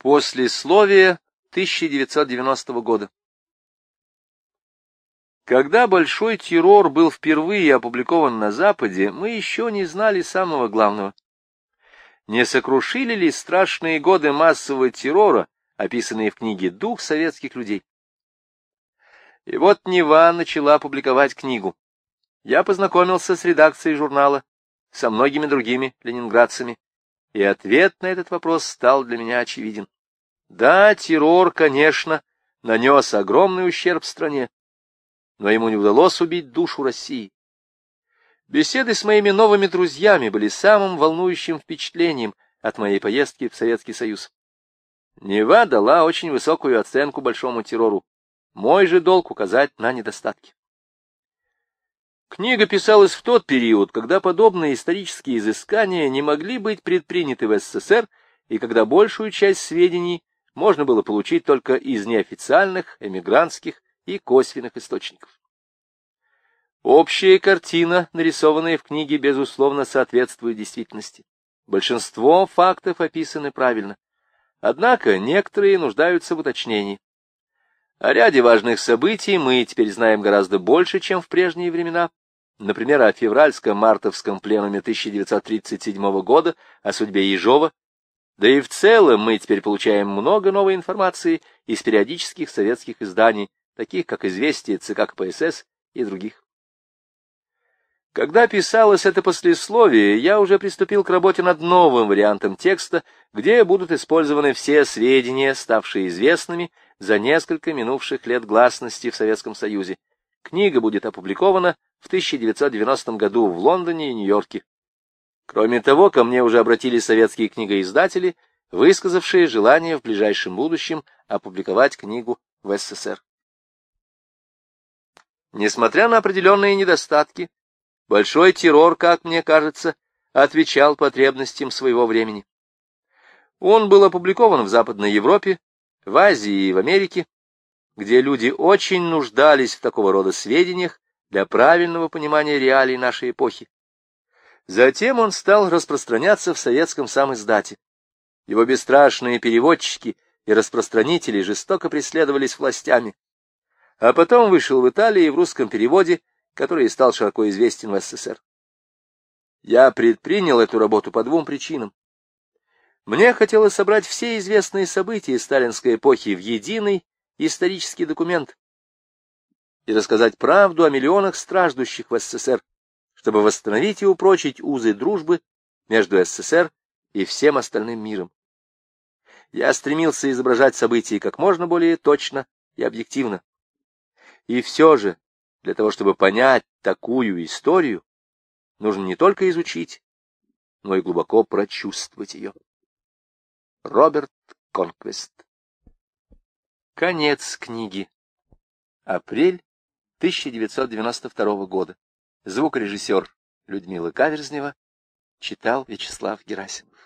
Послесловие 1990 года. Когда «Большой террор» был впервые опубликован на Западе, мы еще не знали самого главного. Не сокрушили ли страшные годы массового террора, описанные в книге «Дух советских людей»? И вот Нева начала публиковать книгу. Я познакомился с редакцией журнала, со многими другими ленинградцами, и ответ на этот вопрос стал для меня очевиден. Да, террор, конечно, нанес огромный ущерб стране, но ему не удалось убить душу России. Беседы с моими новыми друзьями были самым волнующим впечатлением от моей поездки в Советский Союз. Нева дала очень высокую оценку большому террору. Мой же долг указать на недостатки. Книга писалась в тот период, когда подобные исторические изыскания не могли быть предприняты в СССР и когда большую часть сведений можно было получить только из неофициальных, эмигрантских и косвенных источников. Общая картина, нарисованная в книге, безусловно, соответствует действительности. Большинство фактов описаны правильно. Однако некоторые нуждаются в уточнении. О ряде важных событий мы теперь знаем гораздо больше, чем в прежние времена, например, о февральско-мартовском пленуме 1937 года, о судьбе Ежова, да и в целом мы теперь получаем много новой информации из периодических советских изданий, таких как «Известия», ЦК КПСС и других. Когда писалось это послесловие, я уже приступил к работе над новым вариантом текста, где будут использованы все сведения, ставшие известными за несколько минувших лет гласности в Советском Союзе. Книга будет опубликована в 1990 году в Лондоне и Нью-Йорке. Кроме того, ко мне уже обратились советские книгоиздатели, высказавшие желание в ближайшем будущем опубликовать книгу в СССР. Несмотря на определенные недостатки, большой террор, как мне кажется, отвечал потребностям своего времени. Он был опубликован в Западной Европе, в Азии и в Америке, где люди очень нуждались в такого рода сведениях для правильного понимания реалий нашей эпохи. Затем он стал распространяться в советском самиздате. Его бесстрашные переводчики и распространители жестоко преследовались властями. А потом вышел в Италии в русском переводе, который стал широко известен в СССР. Я предпринял эту работу по двум причинам. Мне хотелось собрать все известные события сталинской эпохи в единый исторический документ, и рассказать правду о миллионах страждущих в СССР, чтобы восстановить и упрочить узы дружбы между СССР и всем остальным миром. Я стремился изображать события как можно более точно и объективно. И все же, для того, чтобы понять такую историю, нужно не только изучить, но и глубоко прочувствовать ее. Роберт Конквест Конец книги. Апрель 1992 года. Звукорежиссер Людмила Каверзнева читал Вячеслав Герасимов.